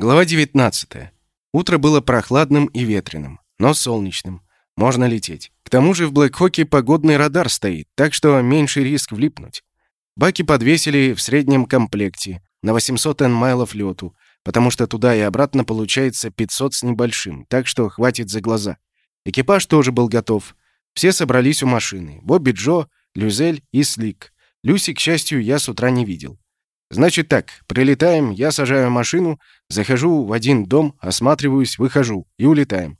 Глава 19. Утро было прохладным и ветреным, но солнечным. Можно лететь. К тому же в Блэкхоке погодный радар стоит, так что меньший риск влипнуть. Баки подвесили в среднем комплекте на 800 н-майлов лету, потому что туда и обратно получается 500 с небольшим, так что хватит за глаза. Экипаж тоже был готов. Все собрались у машины. Бобби Джо, Люзель и Слик. Люси, к счастью, я с утра не видел. Значит так, прилетаем, я сажаю машину, захожу в один дом, осматриваюсь, выхожу и улетаем.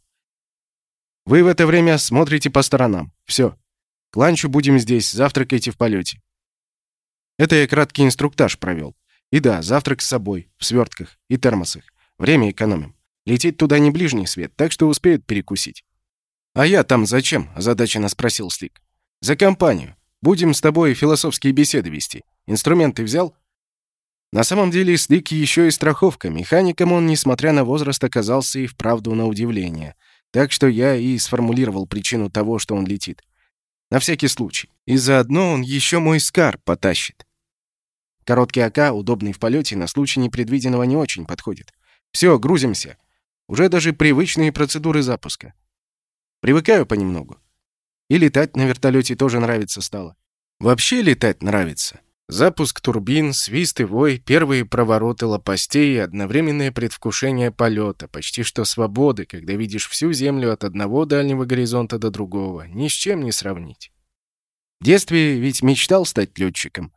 Вы в это время смотрите по сторонам. Все. К ланчу будем здесь, завтракайте в полете. Это я краткий инструктаж провел. И да, завтрак с собой, в свертках и термосах. Время экономим. Лететь туда не ближний свет, так что успеют перекусить. «А я там зачем?» – озадаченно спросил Слик. «За компанию. Будем с тобой философские беседы вести. Инструменты взял?» На самом деле Слик еще и страховка. Механиком он, несмотря на возраст, оказался и вправду на удивление. Так что я и сформулировал причину того, что он летит. На всякий случай. И заодно он еще мой скар потащит. Короткий АК, удобный в полете, на случай непредвиденного не очень подходит. Все, грузимся. Уже даже привычные процедуры запуска. Привыкаю понемногу. И летать на вертолете тоже нравится стало. Вообще летать нравится. Запуск турбин, свист и вой, первые провороты лопастей и одновременное предвкушение полета, почти что свободы, когда видишь всю Землю от одного дальнего горизонта до другого, ни с чем не сравнить. В детстве ведь мечтал стать летчиком.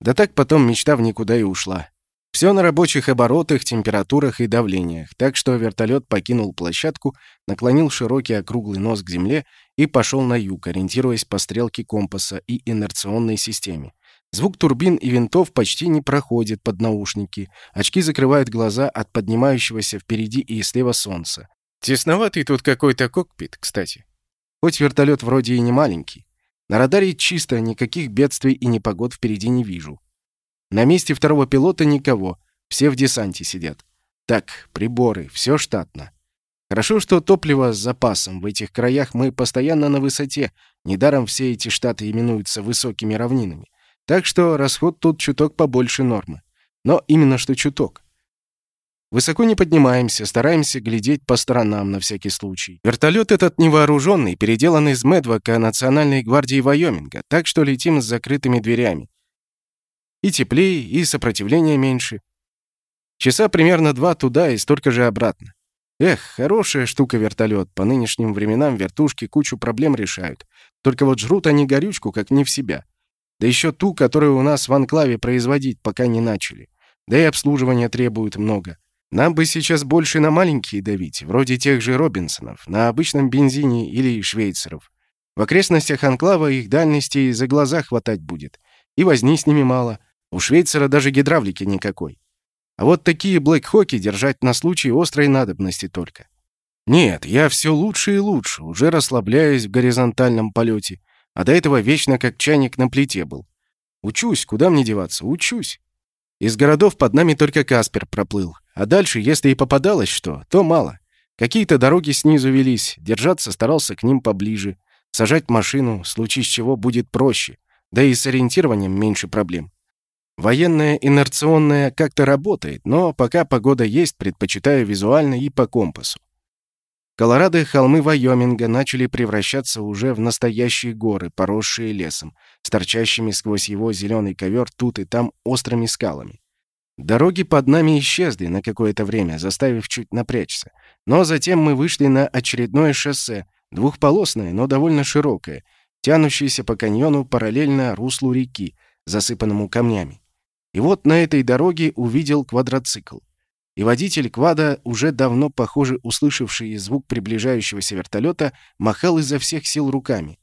Да так потом мечта в никуда и ушла. Все на рабочих оборотах, температурах и давлениях, так что вертолет покинул площадку, наклонил широкий округлый нос к земле и пошел на юг, ориентируясь по стрелке компаса и инерционной системе. Звук турбин и винтов почти не проходит под наушники. Очки закрывают глаза от поднимающегося впереди и слева солнца. Тесноватый тут какой-то кокпит, кстати. Хоть вертолет вроде и не маленький. На радаре чисто, никаких бедствий и непогод впереди не вижу. На месте второго пилота никого, все в десанте сидят. Так, приборы, все штатно. Хорошо, что топливо с запасом. В этих краях мы постоянно на высоте. Недаром все эти штаты именуются высокими равнинами. Так что расход тут чуток побольше нормы. Но именно что чуток. Высоко не поднимаемся, стараемся глядеть по сторонам на всякий случай. Вертолет этот невооруженный, переделан из Медвака Национальной гвардии Вайоминга, так что летим с закрытыми дверями. И теплее, и сопротивления меньше. Часа примерно два туда и столько же обратно. Эх, хорошая штука вертолет. По нынешним временам вертушки кучу проблем решают. Только вот жрут они горючку, как не в себя. Да еще ту, которую у нас в анклаве производить пока не начали. Да и обслуживания требуют много. Нам бы сейчас больше на маленькие давить, вроде тех же Робинсонов, на обычном бензине или швейцеров. В окрестностях анклава их дальности за глаза хватать будет. И возни с ними мало. У швейцера даже гидравлики никакой. А вот такие блэкхоки держать на случай острой надобности только. Нет, я все лучше и лучше, уже расслабляюсь в горизонтальном полете а до этого вечно как чайник на плите был. Учусь, куда мне деваться, учусь. Из городов под нами только Каспер проплыл, а дальше, если и попадалось что, то мало. Какие-то дороги снизу велись, держаться старался к ним поближе. Сажать машину, случае чего, будет проще, да и с ориентированием меньше проблем. Военная инерционная как-то работает, но пока погода есть, предпочитаю визуально и по компасу. Колорадо и холмы Вайоминга начали превращаться уже в настоящие горы, поросшие лесом, с торчащими сквозь его зеленый ковер тут и там острыми скалами. Дороги под нами исчезли на какое-то время, заставив чуть напрячься. Но затем мы вышли на очередное шоссе, двухполосное, но довольно широкое, тянущееся по каньону параллельно руслу реки, засыпанному камнями. И вот на этой дороге увидел квадроцикл и водитель квада, уже давно, похоже, услышавший звук приближающегося вертолета, махал изо всех сил руками.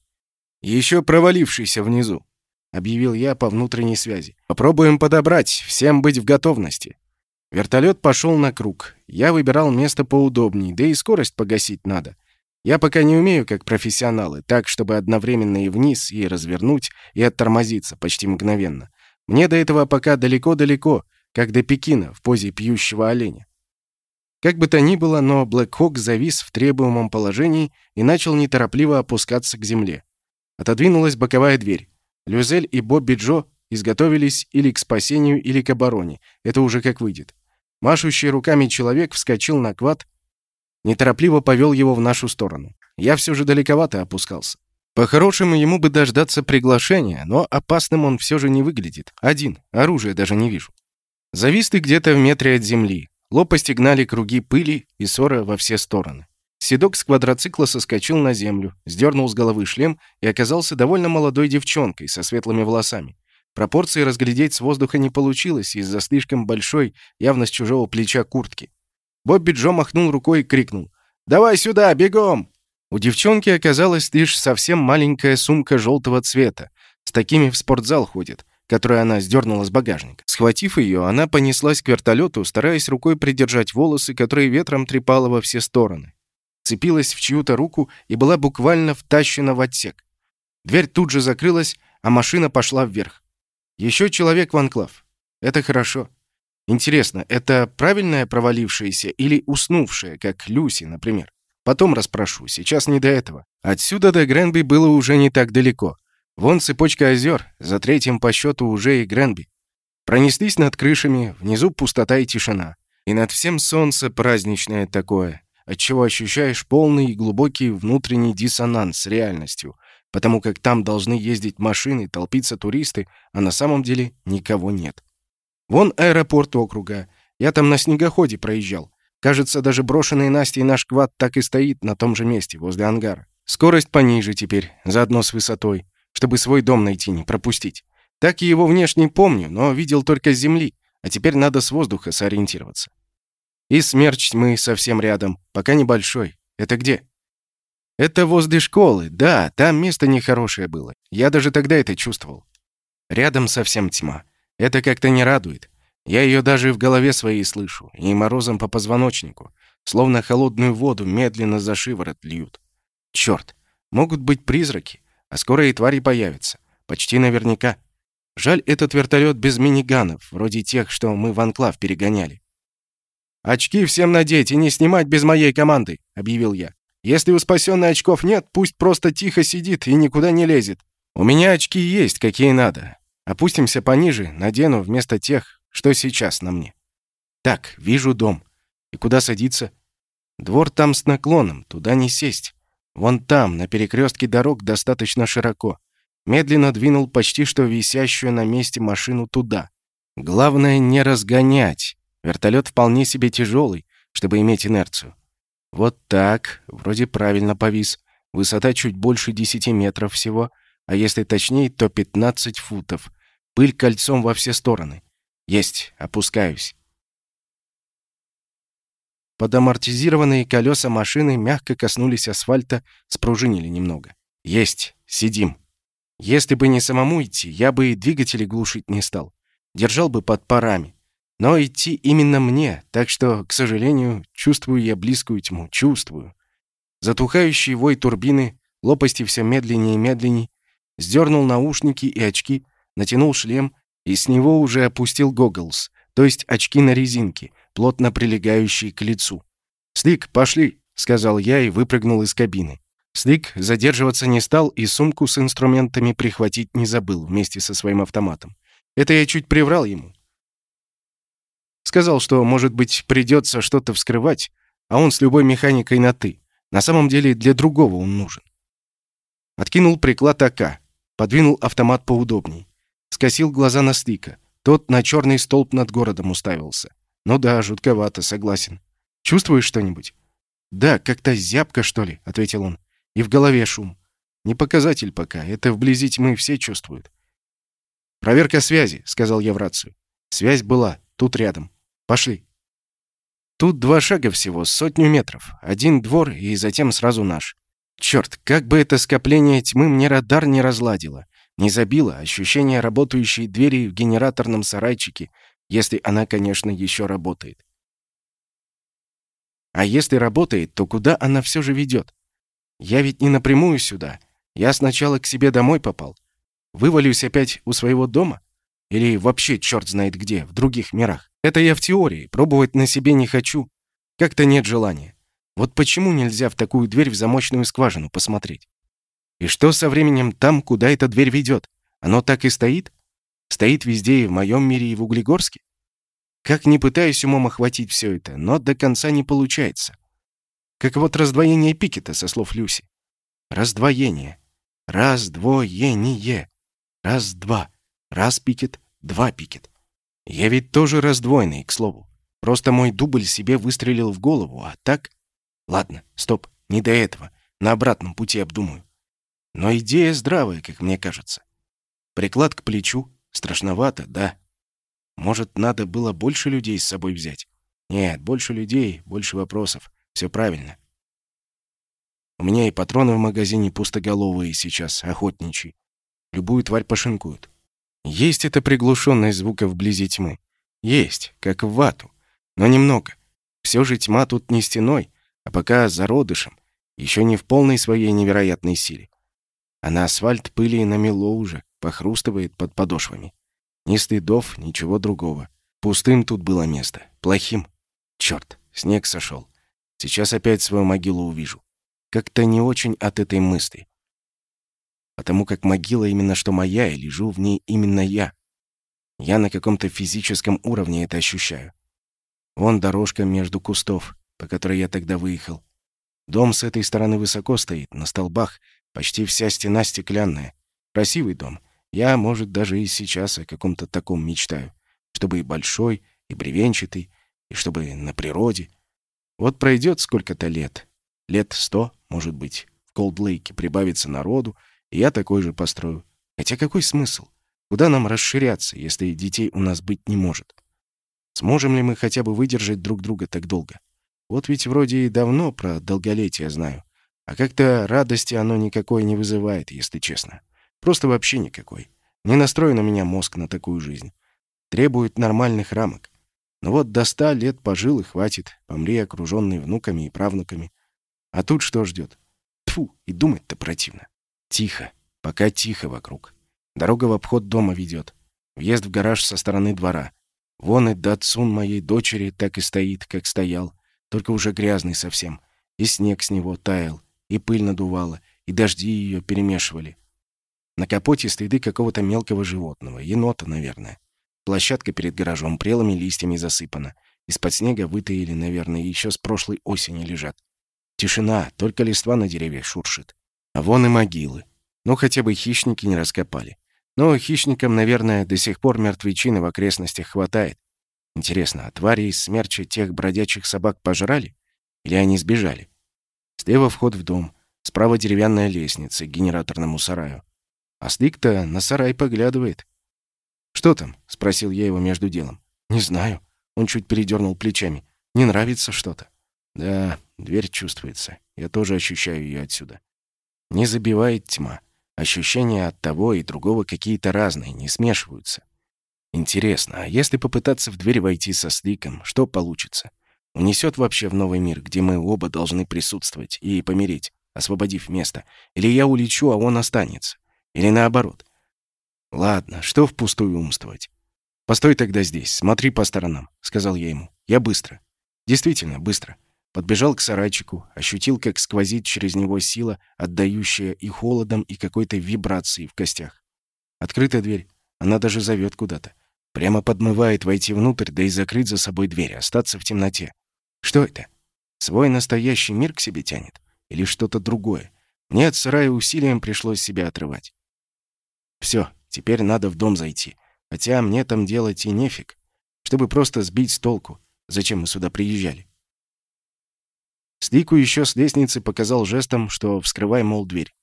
«Еще провалившийся внизу», — объявил я по внутренней связи. «Попробуем подобрать, всем быть в готовности». Вертолет пошел на круг. Я выбирал место поудобней, да и скорость погасить надо. Я пока не умею, как профессионалы, так, чтобы одновременно и вниз, и развернуть, и оттормозиться почти мгновенно. Мне до этого пока далеко-далеко, как до Пекина в позе пьющего оленя. Как бы то ни было, но Блэк завис в требуемом положении и начал неторопливо опускаться к земле. Отодвинулась боковая дверь. Люзель и Бобби Джо изготовились или к спасению, или к обороне. Это уже как выйдет. Машущий руками человек вскочил на квад, неторопливо повел его в нашу сторону. Я все же далековато опускался. По-хорошему, ему бы дождаться приглашения, но опасным он все же не выглядит. Один, оружия даже не вижу. Завис ты где-то в метре от земли. Лопасти гнали круги пыли и ссора во все стороны. Седок с квадроцикла соскочил на землю, сдернул с головы шлем и оказался довольно молодой девчонкой со светлыми волосами. Пропорции разглядеть с воздуха не получилось из-за слишком большой, явно с чужого плеча куртки. Бобби Джо махнул рукой и крикнул. «Давай сюда, бегом!» У девчонки оказалась лишь совсем маленькая сумка желтого цвета. С такими в спортзал ходит, которую она сдернула с багажника. Схватив ее, она понеслась к вертолету, стараясь рукой придержать волосы, которые ветром трепало во все стороны. Цепилась в чью-то руку и была буквально втащена в отсек. Дверь тут же закрылась, а машина пошла вверх. Еще человек в анклав. Это хорошо. Интересно, это правильная провалившаяся или уснувшая, как Люси, например? Потом расспрошу, сейчас не до этого. Отсюда до Гренби было уже не так далеко. Вон цепочка озер, за третьим по счету уже и Гренби. Пронеслись над крышами, внизу пустота и тишина. И над всем солнце праздничное такое, отчего ощущаешь полный и глубокий внутренний диссонанс с реальностью, потому как там должны ездить машины, толпиться туристы, а на самом деле никого нет. Вон аэропорт округа. Я там на снегоходе проезжал. Кажется, даже брошенный Настей наш квад так и стоит на том же месте, возле ангара. Скорость пониже теперь, заодно с высотой, чтобы свой дом найти, не пропустить. Так и его внешне помню, но видел только с земли, а теперь надо с воздуха сориентироваться. И смерч мы совсем рядом, пока небольшой. Это где? Это возле школы, да, там место нехорошее было. Я даже тогда это чувствовал. Рядом совсем тьма. Это как-то не радует. Я ее даже в голове своей слышу, и морозом по позвоночнику, словно холодную воду медленно за шиворот льют. Черт, могут быть призраки, а скоро и твари появятся. Почти наверняка. Жаль, этот вертолет без миниганов, вроде тех, что мы в анклав перегоняли. «Очки всем надеть и не снимать без моей команды», — объявил я. «Если у спасенной очков нет, пусть просто тихо сидит и никуда не лезет. У меня очки есть, какие надо. Опустимся пониже, надену вместо тех, что сейчас на мне? Так, вижу дом. И куда садиться? Двор там с наклоном, туда не сесть. Вон там, на перекрестке дорог, достаточно широко. Медленно двинул почти что висящую на месте машину туда. Главное не разгонять. Вертолет вполне себе тяжелый, чтобы иметь инерцию. Вот так, вроде правильно повис. Высота чуть больше 10 метров всего, а если точнее, то 15 футов. Пыль кольцом во все стороны. Есть, опускаюсь. Подамортизированные колеса машины мягко коснулись асфальта, спружинили немного. Есть, сидим. Если бы не самому идти, я бы и двигатели глушить не стал. Держал бы под парами. Но идти именно мне, так что, к сожалению, чувствую я близкую тьму, чувствую. Затухающий вой турбины, лопасти все медленнее и медленнее, сдернул наушники и очки, натянул шлем и с него уже опустил гоглс, то есть очки на резинке, плотно прилегающие к лицу. «Слик, пошли!» — сказал я и выпрыгнул из кабины. Слик задерживаться не стал и сумку с инструментами прихватить не забыл вместе со своим автоматом. Это я чуть приврал ему. Сказал, что, может быть, придется что-то вскрывать, а он с любой механикой на «ты». На самом деле для другого он нужен. Откинул приклад АК, подвинул автомат поудобней. Скосил глаза на Стика. Тот на черный столб над городом уставился. Ну да, жутковато, согласен. Чувствуешь что-нибудь? Да, как-то зябко, что ли, ответил он. И в голове шум. Не показатель пока, это вблизи тьмы все чувствуют. Проверка связи, сказал я в рацию. Связь была, тут рядом. Пошли. Тут два шага всего, сотню метров. Один двор и затем сразу наш. Черт, как бы это скопление тьмы мне радар не разладило. Не забило ощущение работающей двери в генераторном сарайчике, если она, конечно, еще работает. А если работает, то куда она все же ведет? Я ведь не напрямую сюда. Я сначала к себе домой попал. Вывалюсь опять у своего дома? Или вообще черт знает где, в других мирах? Это я в теории, пробовать на себе не хочу. Как-то нет желания. Вот почему нельзя в такую дверь в замочную скважину посмотреть? И что со временем там, куда эта дверь ведет? Оно так и стоит? Стоит везде, и в моем мире, и в Углегорске? Как не пытаюсь умом охватить все это, но до конца не получается. Как вот раздвоение Пикета, со слов Люси. Раздвоение. Раздвоение. Раз-два. Раз Пикет, два Пикет. Я ведь тоже раздвоенный, к слову. Просто мой дубль себе выстрелил в голову, а так... Ладно, стоп, не до этого. На обратном пути обдумаю. Но идея здравая, как мне кажется. Приклад к плечу. Страшновато, да. Может, надо было больше людей с собой взять? Нет, больше людей, больше вопросов. Все правильно. У меня и патроны в магазине пустоголовые сейчас, охотничьи. Любую тварь пошинкуют. Есть эта приглушенность звука вблизи тьмы. Есть, как в вату. Но немного. Все же тьма тут не стеной, а пока зародышем, еще не в полной своей невероятной силе. А на асфальт пыли намело уже, похрустывает под подошвами. Ни стыдов, ничего другого. Пустым тут было место. Плохим. Черт, снег сошел. Сейчас опять свою могилу увижу. Как-то не очень от этой мысли. Потому как могила именно что моя, и лежу в ней именно я. Я на каком-то физическом уровне это ощущаю. Вон дорожка между кустов, по которой я тогда выехал. Дом с этой стороны высоко стоит, на столбах, почти вся стена стеклянная. Красивый дом. Я, может, даже и сейчас о каком-то таком мечтаю. Чтобы и большой, и бревенчатый, и чтобы на природе. Вот пройдет сколько-то лет. Лет сто, может быть, в Колд-Лейке прибавится народу, и я такой же построю. Хотя какой смысл? Куда нам расширяться, если детей у нас быть не может? Сможем ли мы хотя бы выдержать друг друга так долго? Вот ведь вроде и давно про долголетие знаю. А как-то радости оно никакой не вызывает, если честно. Просто вообще никакой. Не настроен у меня мозг на такую жизнь. Требует нормальных рамок. Но вот до ста лет пожил и хватит, помри окруженный внуками и правнуками. А тут что ждет? Тфу, и думать-то противно. Тихо, пока тихо вокруг. Дорога в обход дома ведет. Въезд в гараж со стороны двора. Вон и датсун моей дочери так и стоит, как стоял, только уже грязный совсем. И снег с него таял, и пыль надувала, и дожди ее перемешивали. На капоте следы какого-то мелкого животного, енота, наверное. Площадка перед гаражом прелыми листьями засыпана. Из-под снега вытаили, наверное, еще с прошлой осени лежат. Тишина, только листва на деревьях шуршит. А вон и могилы. Ну, хотя бы хищники не раскопали. Но хищникам, наверное, до сих пор мертвечины в окрестностях хватает. Интересно, а твари из смерчи тех бродячих собак пожрали? Или они сбежали? Слева вход в дом, справа деревянная лестница к генераторному сараю. А Слик-то на сарай поглядывает. «Что там?» — спросил я его между делом. «Не знаю». Он чуть передернул плечами. «Не нравится что-то». Да, дверь чувствуется. Я тоже ощущаю ее отсюда. Не забивает тьма. Ощущения от того и другого какие-то разные, не смешиваются. Интересно, а если попытаться в дверь войти со Сликом, что получится? Унесет вообще в новый мир, где мы оба должны присутствовать и помереть, освободив место? Или я улечу, а он останется? Или наоборот? Ладно, что впустую умствовать? «Постой тогда здесь, смотри по сторонам», — сказал я ему. «Я быстро». Действительно, быстро. Подбежал к сарайчику, ощутил, как сквозит через него сила, отдающая и холодом, и какой-то вибрацией в костях. Открыта дверь. Она даже зовет куда-то. Прямо подмывает войти внутрь, да и закрыть за собой дверь, остаться в темноте. Что это? Свой настоящий мир к себе тянет? Или что-то другое? Мне от сарая усилием пришлось себя отрывать. Все, теперь надо в дом зайти. Хотя мне там делать и нефиг. Чтобы просто сбить с толку. Зачем мы сюда приезжали? Слику еще с лестницы показал жестом, что вскрывай, мол, дверь.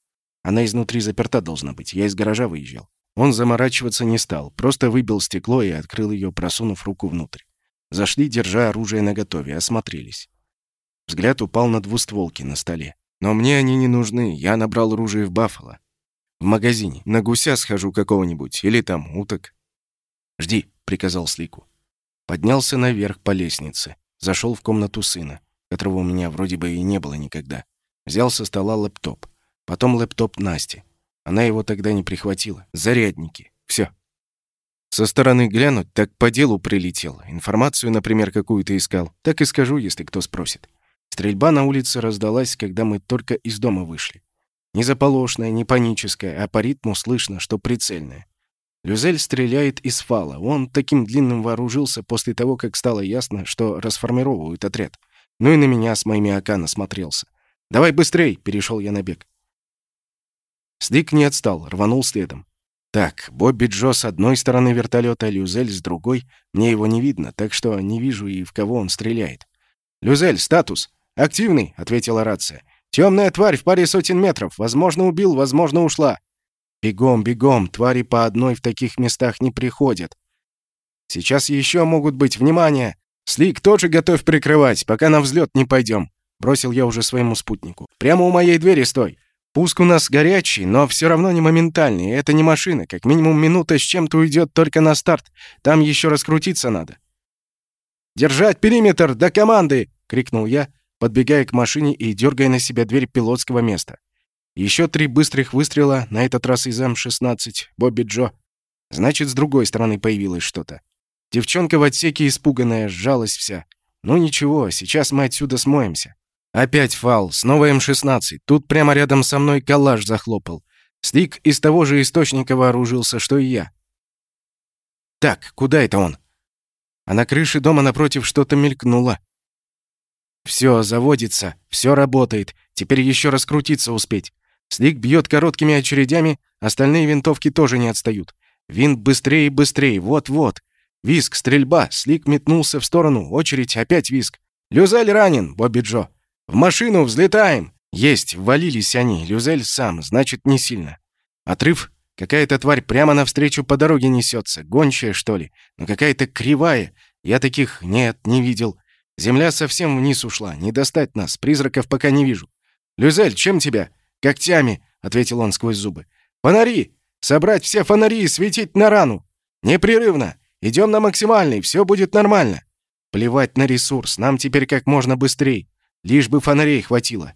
Она изнутри заперта должна быть. Я из гаража выезжал. Он заморачиваться не стал, просто выбил стекло и открыл ее, просунув руку внутрь. Зашли, держа оружие наготове, осмотрелись. Взгляд упал на двустволки на столе. Но мне они не нужны, я набрал оружие в Баффало. В магазине. На гуся схожу какого-нибудь. Или там уток. «Жди», — приказал Слику. Поднялся наверх по лестнице. Зашел в комнату сына, которого у меня вроде бы и не было никогда. Взял со стола лэптоп. Потом лэптоп Насти. Она его тогда не прихватила. Зарядники. Все. Со стороны глянуть, так по делу прилетел. Информацию, например, какую-то искал. Так и скажу, если кто спросит. Стрельба на улице раздалась, когда мы только из дома вышли. Не заполошная, не паническая, а по ритму слышно, что прицельная. Люзель стреляет из фала. Он таким длинным вооружился после того, как стало ясно, что расформировывают отряд. Ну и на меня с моими АК насмотрелся. «Давай быстрей!» — перешел я на бег. Слик не отстал, рванул следом. Так, Бобби Джо с одной стороны вертолета, Люзель с другой. Мне его не видно, так что не вижу и в кого он стреляет. «Люзель, статус!» «Активный», — ответила рация. «Темная тварь в паре сотен метров. Возможно, убил, возможно, ушла». «Бегом, бегом, твари по одной в таких местах не приходят. Сейчас еще могут быть, внимание! Слик тоже готов прикрывать, пока на взлет не пойдем», — бросил я уже своему спутнику. «Прямо у моей двери стой. Пуск у нас горячий, но все равно не моментальный. Это не машина. Как минимум минута с чем-то уйдет только на старт. Там еще раскрутиться надо. «Держать периметр! До команды!» — крикнул я, подбегая к машине и дергая на себя дверь пилотского места. Еще три быстрых выстрела, на этот раз из М-16, Бобби Джо. Значит, с другой стороны появилось что-то. Девчонка в отсеке испуганная, сжалась вся. Ну ничего, сейчас мы отсюда смоемся. Опять фал, снова М-16. Тут прямо рядом со мной калаш захлопал. Слик из того же источника вооружился, что и я. Так, куда это он? А на крыше дома напротив что-то мелькнуло. Все, заводится, все работает. Теперь еще раскрутиться успеть. Слик бьет короткими очередями, остальные винтовки тоже не отстают. Винт быстрее и быстрее, вот-вот. Виск, стрельба, Слик метнулся в сторону, очередь, опять виск. «Люзель ранен, Бобби Джо!» «В машину, взлетаем!» Есть, ввалились они, Люзель сам, значит, не сильно. Отрыв. Какая-то тварь прямо навстречу по дороге несется, гончая, что ли, но какая-то кривая. Я таких нет, не видел. Земля совсем вниз ушла, не достать нас, призраков пока не вижу. «Люзель, чем тебя?» «Когтями», — ответил он сквозь зубы. «Фонари! Собрать все фонари и светить на рану! Непрерывно! Идем на максимальный, все будет нормально!» Плевать на ресурс, нам теперь как можно быстрее. Лишь бы фонарей хватило.